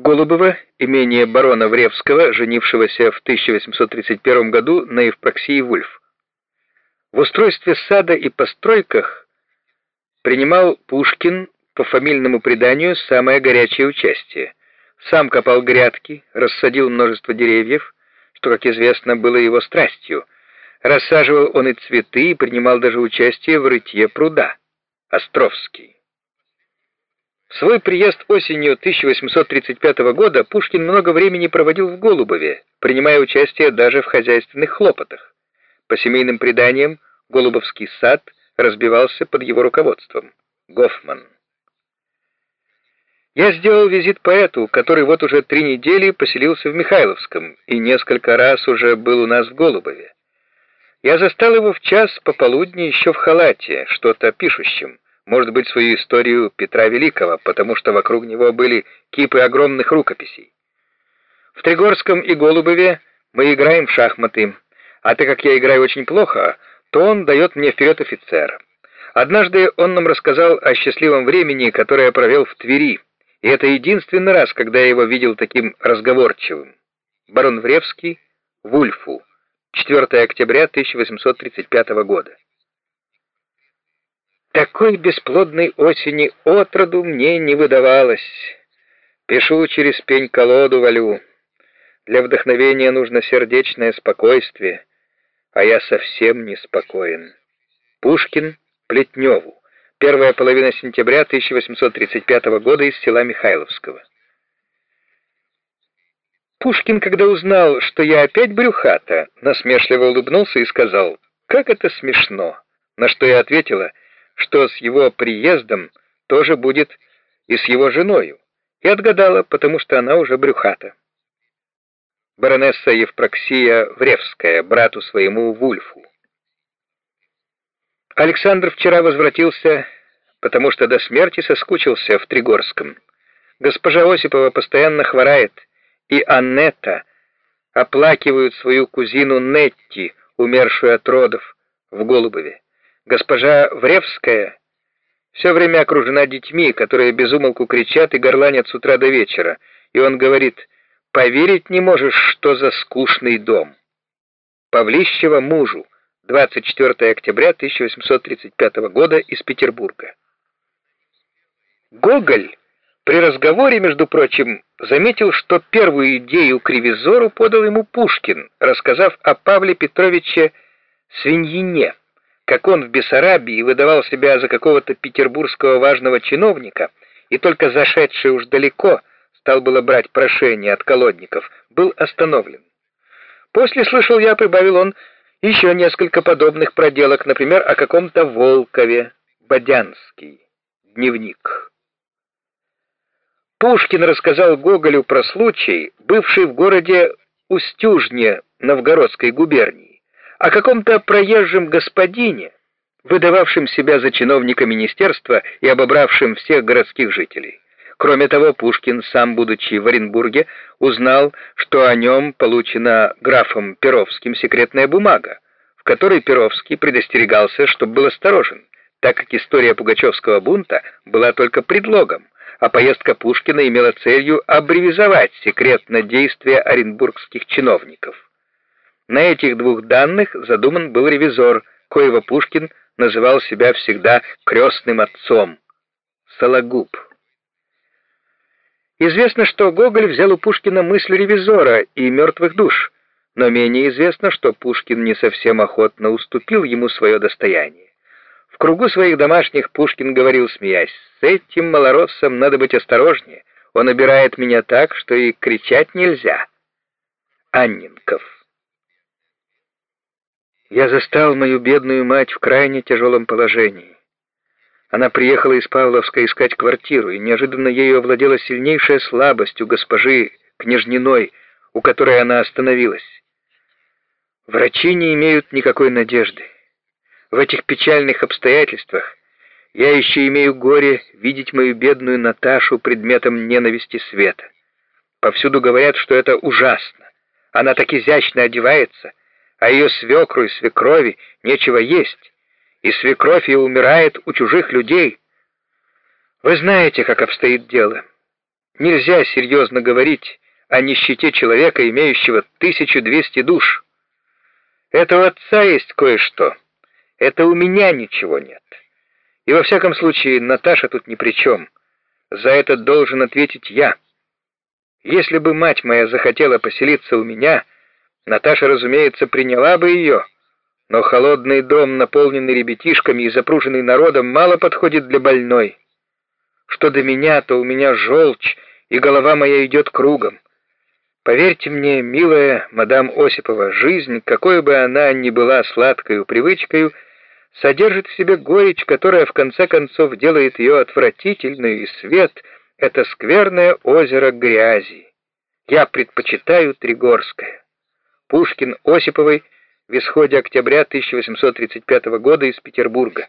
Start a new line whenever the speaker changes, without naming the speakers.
Голубова, имение барона Вревского, женившегося в 1831 году на Евпроксии Вульф. В устройстве сада и постройках принимал Пушкин по фамильному преданию самое горячее участие. Сам копал грядки, рассадил множество деревьев, что, как известно, было его страстью. Рассаживал он и цветы, и принимал даже участие в рытье пруда. Островский. В свой приезд осенью 1835 года Пушкин много времени проводил в Голубове, принимая участие даже в хозяйственных хлопотах. По семейным преданиям, Голубовский сад разбивался под его руководством. Гофман. Я сделал визит поэту, который вот уже три недели поселился в Михайловском и несколько раз уже был у нас в Голубове. Я застал его в час пополудни еще в халате, что-то пишущим может быть, свою историю Петра Великого, потому что вокруг него были кипы огромных рукописей. В Тригорском и Голубове мы играем в шахматы, а так как я играю очень плохо, то он дает мне вперед офицер. Однажды он нам рассказал о счастливом времени, которое я провел в Твери, и это единственный раз, когда я его видел таким разговорчивым. Барон Вревский, Вульфу, 4 октября 1835 года. Такой бесплодной осени отроду мне не выдавалось. Пишу через пень-колоду валю. Для вдохновения нужно сердечное спокойствие, а я совсем не спокоен. Пушкин Плетневу. Первая половина сентября 1835 года из села Михайловского. Пушкин, когда узнал, что я опять брюхата, насмешливо улыбнулся и сказал, «Как это смешно!» На что я ответила, что с его приездом тоже будет и с его женою, и отгадала, потому что она уже брюхата. Баронесса Евпроксия Вревская, брату своему Вульфу. Александр вчера возвратился, потому что до смерти соскучился в Тригорском. Госпожа Осипова постоянно хворает, и Аннета оплакивают свою кузину Нетти, умершую от родов, в Голубове. Госпожа Вревская все время окружена детьми, которые безумолку кричат и горланят с утра до вечера, и он говорит, «Поверить не можешь, что за скучный дом». Павлищева мужу, 24 октября 1835 года из Петербурга. Гоголь при разговоре, между прочим, заметил, что первую идею к ревизору подал ему Пушкин, рассказав о Павле Петровиче Свиньине как он в Бессарабии выдавал себя за какого-то петербургского важного чиновника, и только зашедший уж далеко стал было брать прошение от колодников, был остановлен. После, слышал я, прибавил он, еще несколько подобных проделок, например, о каком-то Волкове, Бодянский, дневник. Пушкин рассказал Гоголю про случай, бывший в городе Устюжне Новгородской губернии о каком-то проезжем господине, выдававшем себя за чиновника министерства и обобравшем всех городских жителей. Кроме того, Пушкин, сам будучи в Оренбурге, узнал, что о нем получена графом Перовским секретная бумага, в которой Перовский предостерегался, чтобы был осторожен, так как история Пугачевского бунта была только предлогом, а поездка Пушкина имела целью аббревизовать секретно действия оренбургских чиновников. На этих двух данных задуман был ревизор, коего Пушкин называл себя всегда крестным отцом. Сологуб. Известно, что Гоголь взял у Пушкина мысль ревизора и мертвых душ, но менее известно, что Пушкин не совсем охотно уступил ему свое достояние. В кругу своих домашних Пушкин говорил, смеясь, «С этим малороссом надо быть осторожнее, он обирает меня так, что и кричать нельзя». Анненков я застал мою бедную мать в крайне тяжелом положении. Она приехала из Павловска искать квартиру, и неожиданно ею овладела сильнейшая слабость у госпожи Княжниной, у которой она остановилась. Врачи не имеют никакой надежды. В этих печальных обстоятельствах я еще имею горе видеть мою бедную Наташу предметом ненависти света. Повсюду говорят, что это ужасно. Она так изящно одевается, а ее свекру и свекрови нечего есть, и свекровь ее умирает у чужих людей. Вы знаете, как обстоит дело. Нельзя серьезно говорить о нищете человека, имеющего 1200 душ. Это у отца есть кое-что. Это у меня ничего нет. И во всяком случае, Наташа тут ни при чем. За это должен ответить я. Если бы мать моя захотела поселиться у меня, Наташа, разумеется, приняла бы ее. Но холодный дом, наполненный ребятишками и запруженный народом, мало подходит для больной. Что до меня, то у меня желчь, и голова моя идет кругом. Поверьте мне, милая мадам Осипова, жизнь, какой бы она ни была сладкою привычкой, содержит в себе горечь, которая в конце концов делает ее отвратительной, и свет — это скверное озеро грязи. Я предпочитаю Тригорское. Пушкин Осиповой в исходе октября 1835 года из Петербурга.